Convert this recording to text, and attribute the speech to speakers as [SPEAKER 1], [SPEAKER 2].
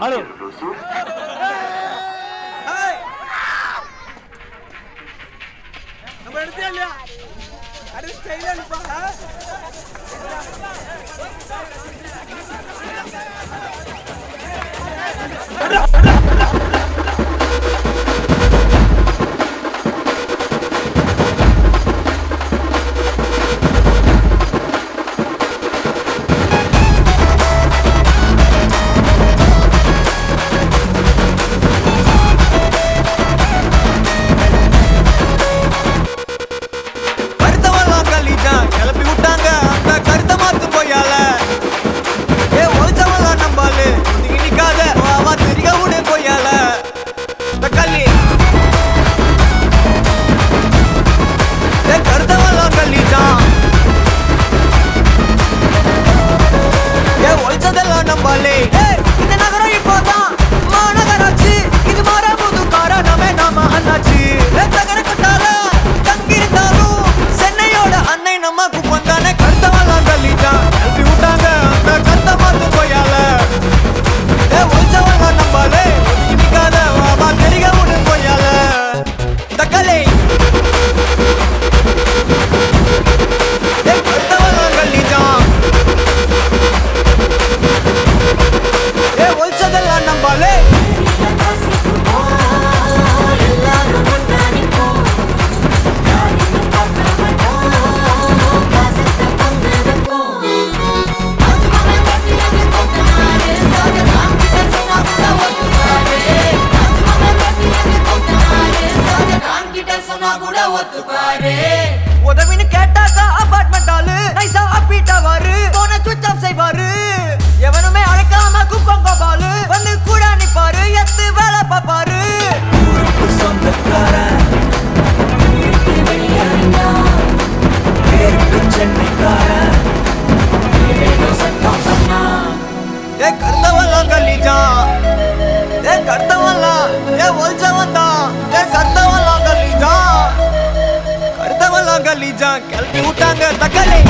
[SPEAKER 1] Hello
[SPEAKER 2] நம்ம எடுத்தே இல்லையா அடுத்து ஸ்டைலா இருப்பா
[SPEAKER 3] அடா baby. காலேஜா கல்வி விட்டாங்க
[SPEAKER 4] தக்கலை.